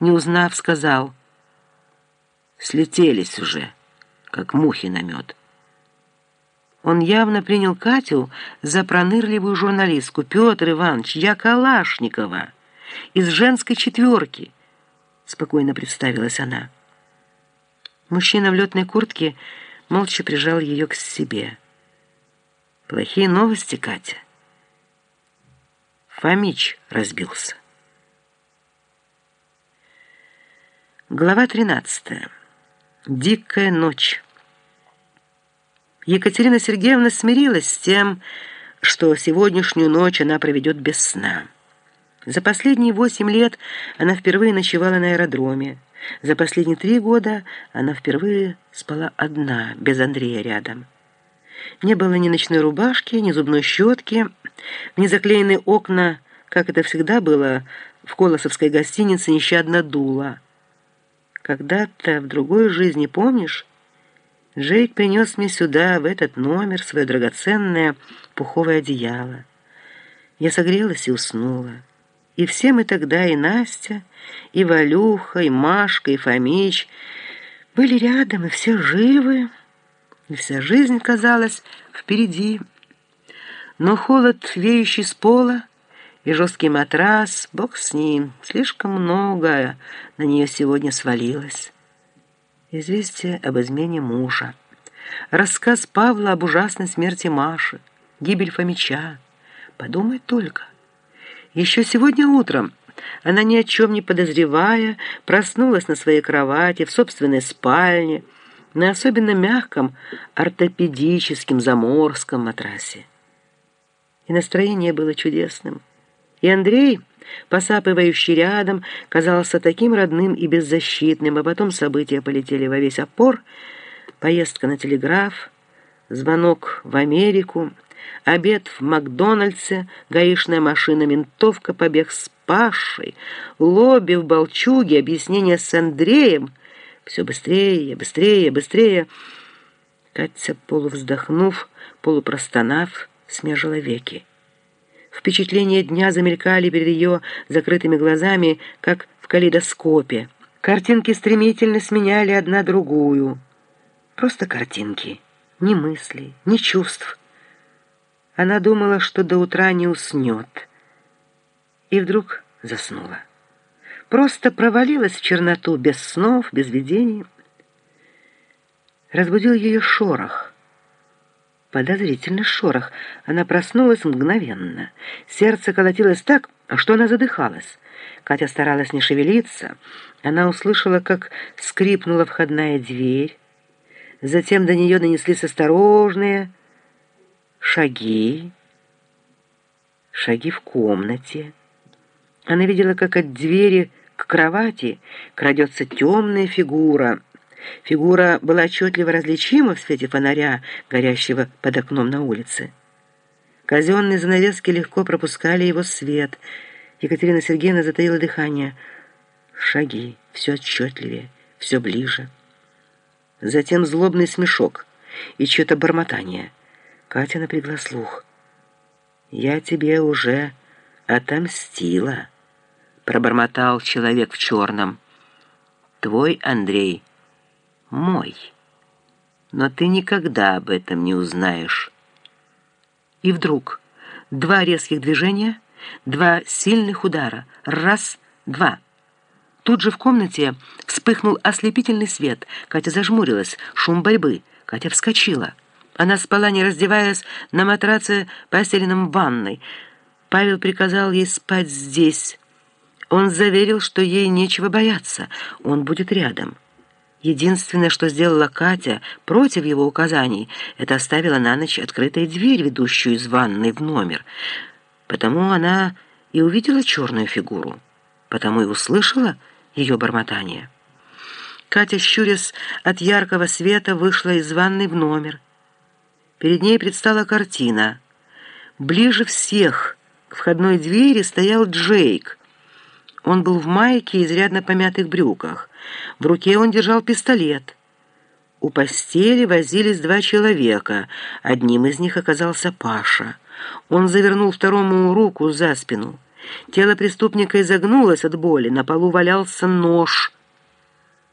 не узнав, сказал «Слетелись уже, как мухи на мед». Он явно принял Катю за пронырливую журналистку. «Петр Иванович, я Калашникова, из женской четверки», — спокойно представилась она. Мужчина в летной куртке молча прижал ее к себе. «Плохие новости, Катя». Фомич разбился. Глава 13. Дикая ночь. Екатерина Сергеевна смирилась с тем, что сегодняшнюю ночь она проведет без сна. За последние восемь лет она впервые ночевала на аэродроме. За последние три года она впервые спала одна, без Андрея рядом. Не было ни ночной рубашки, ни зубной щетки, ни заклеенные окна, как это всегда было в Колосовской гостинице, нещадно дуло. Когда-то в другой жизни, помнишь, Джейк принес мне сюда, в этот номер, свое драгоценное пуховое одеяло. Я согрелась и уснула. И все мы тогда, и Настя, и Валюха, и Машка, и Фомич, были рядом, и все живы, и вся жизнь казалась впереди. Но холод, веющий с пола, и жесткий матрас, бог с ним, слишком многое на нее сегодня свалилось. Известие об измене мужа. Рассказ Павла об ужасной смерти Маши. Гибель Фомича. Подумай только. Еще сегодня утром она, ни о чем не подозревая, проснулась на своей кровати, в собственной спальне, на особенно мягком ортопедическом заморском матрасе. И настроение было чудесным. И Андрей посапывающий рядом, казался таким родным и беззащитным, а потом события полетели во весь опор, поездка на телеграф, звонок в Америку, обед в Макдональдсе, гаишная машина, ментовка, побег с Пашей, лобби в Болчуге, объяснение с Андреем. Все быстрее, быстрее, быстрее. Катя, полувздохнув, полупростонав, смежила веки. Впечатления дня замелькали перед ее закрытыми глазами, как в калейдоскопе. Картинки стремительно сменяли одна другую. Просто картинки, ни мыслей, ни чувств. Она думала, что до утра не уснет. И вдруг заснула. Просто провалилась в черноту, без снов, без видений. Разбудил ее шорох — Подозрительный шорох. Она проснулась мгновенно. Сердце колотилось так, что она задыхалась. Катя старалась не шевелиться. Она услышала, как скрипнула входная дверь. Затем до нее донеслись осторожные шаги. Шаги в комнате. Она видела, как от двери к кровати крадется темная фигура — Фигура была отчетливо различима в свете фонаря, горящего под окном на улице. Казенные занавески легко пропускали его свет. Екатерина Сергеевна затаила дыхание. Шаги, все отчетливее, все ближе. Затем злобный смешок и чье-то бормотание. Катя напрягла слух. «Я тебе уже отомстила», — пробормотал человек в черном. «Твой Андрей» мой. Но ты никогда об этом не узнаешь. И вдруг два резких движения, два сильных удара. Раз, два. Тут же в комнате вспыхнул ослепительный свет. Катя зажмурилась. Шум борьбы. Катя вскочила. Она спала, не раздеваясь, на матраце, постеленном в ванной. Павел приказал ей спать здесь. Он заверил, что ей нечего бояться. Он будет рядом. Единственное, что сделала Катя против его указаний, это оставила на ночь открытой дверь, ведущую из ванной в номер. Потому она и увидела черную фигуру, потому и услышала ее бормотание. Катя, щурясь от яркого света, вышла из ванной в номер. Перед ней предстала картина. Ближе всех к входной двери стоял Джейк. Он был в майке и изрядно помятых брюках. В руке он держал пистолет. У постели возились два человека. Одним из них оказался Паша. Он завернул второму руку за спину. Тело преступника изогнулось от боли, на полу валялся нож.